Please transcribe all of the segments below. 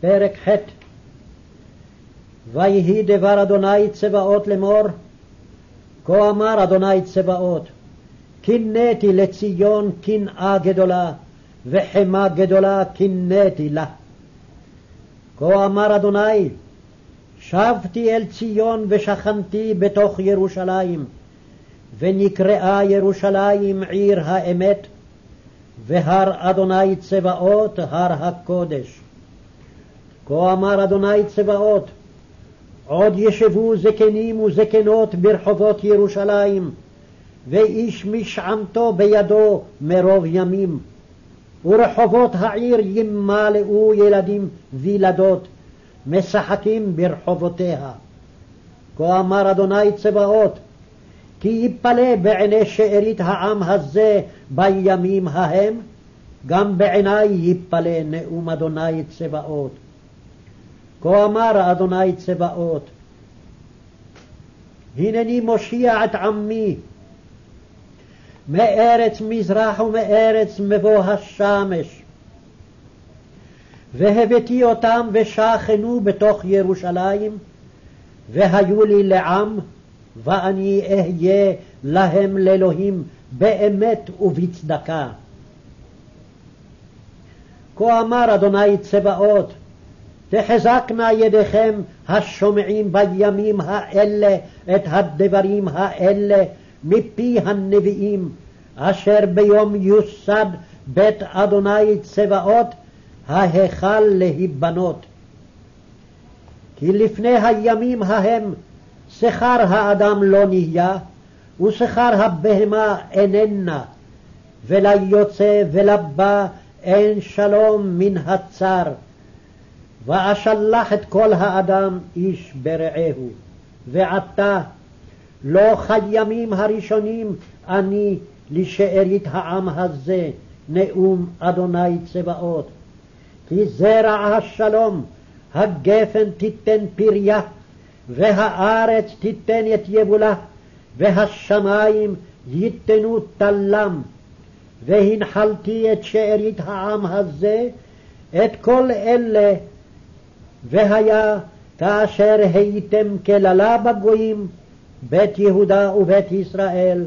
פרק ח' ויהי דבר אדוני צבאות לאמור, כה אמר אדוני צבאות, קינאתי לציון קנאה גדולה, וחמה גדולה קינאתי לה. כה אמר אדוני, שבתי אל ציון ושכנתי בתוך ירושלים, ונקראה ירושלים עיר האמת, והר אדוני צבאות הר הקודש. כה אמר אדוני צבאות, עוד ישבו זקנים וזקנות ברחובות ירושלים, ואיש משענתו בידו מרוב ימים. ורחובות העיר ימלאו ילדים וילדות, משחקים ברחובותיה. כה אמר אדוני צבאות, כי יפלא בעיני שארית העם הזה בימים ההם, גם בעיני יפלא נאום אדוני צבאות. כה אמר אדוני צבאות, הנני מושיע את עמי מארץ מזרח ומארץ מבוא השמש. והבאתי אותם ושכנו בתוך ירושלים, והיו לי לעם, ואני אהיה להם לאלוהים באמת ובצדקה. כה אמר אדוני צבאות, תחזקנה ידיכם השומעים בימים האלה את הדברים האלה מפי הנביאים, אשר ביום יוסד בית אדוני צבאות, ההיכל להיבנות. כי לפני הימים ההם שכר האדם לא נהיה, ושכר הבהמה איננה, וליוצא ולבא אין שלום מן הצר. ואשלח את כל האדם איש ברעהו. ועתה לא כימים הראשונים אני לשארית העם הזה, נאום אדוני צבאות. כי זרע השלום, הגפן תיתן פריה, והארץ תיתן את יבולה, והשמיים ייתנו תלם. והנחלתי את שארית העם הזה, את כל אלה והיה כאשר הייתם כללה בגויים, בית יהודה ובית ישראל,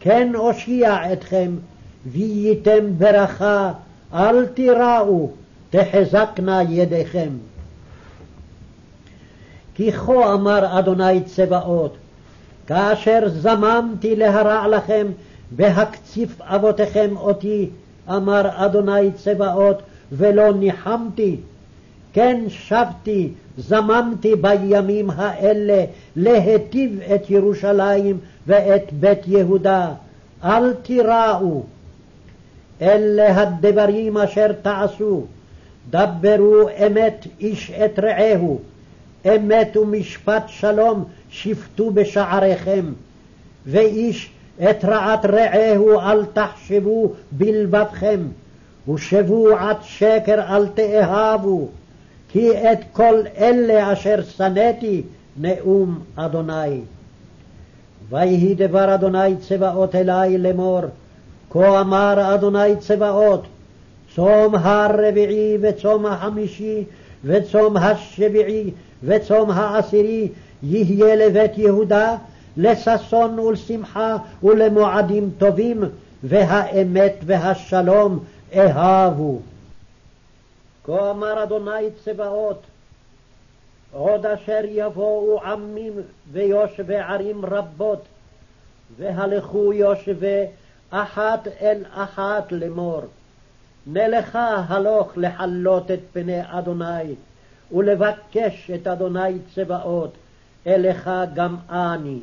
כן אושיע אתכם, וייתם ברכה, אל תיראו, תחזקנה ידיכם. כי כה אמר אדוני צבאות, כאשר זממתי להרע לכם בהקציף אבותיכם אותי, אמר אדוני צבאות, ולא ניחמתי, כן שבתי, זממתי בימים האלה להיטיב את ירושלים ואת בית יהודה. אל תיראו. אלה הדברים אשר תעשו. דברו אמת איש את רעהו. אמת ומשפט שלום שפטו בשעריכם. ואיש את רעת רעהו אל תחשבו בלבבכם. ושבועת שקר אל תאהבו. כי את כל אלה אשר שנאתי נאום אדוני. ויהי דבר אדוני צבאות אלי לאמור, כה אמר אדוני צבאות, צום הרביעי וצום החמישי וצום השביעי וצום העשירי יהיה לבית יהודה לששון ולשמחה ולמועדים טובים, והאמת והשלום אהבו. כה אמר אדוני צבאות, עוד אשר יבואו עמים ויושבי ערים רבות, והלכו יושבי אחת אל אחת לאמור. נלכה הלוך לחלות את פני אדוני, ולבקש את אדוני צבאות, אליך גם אני.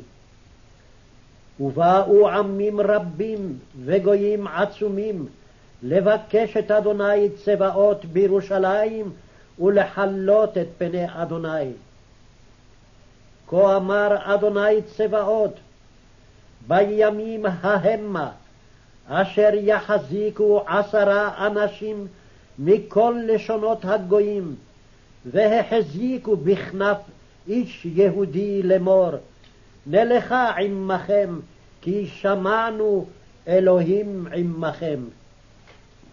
ובאו עמים רבים וגויים עצומים, לבקש את אדוני צבאות בירושלים ולחלות את פני אדוני. כה אמר אדוני צבאות, בימים ההמה, אשר יחזיקו עשרה אנשים מכל לשונות הגויים, והחזיקו בכנף איש יהודי לאמור, נלכה עמכם, כי שמענו אלוהים עמכם.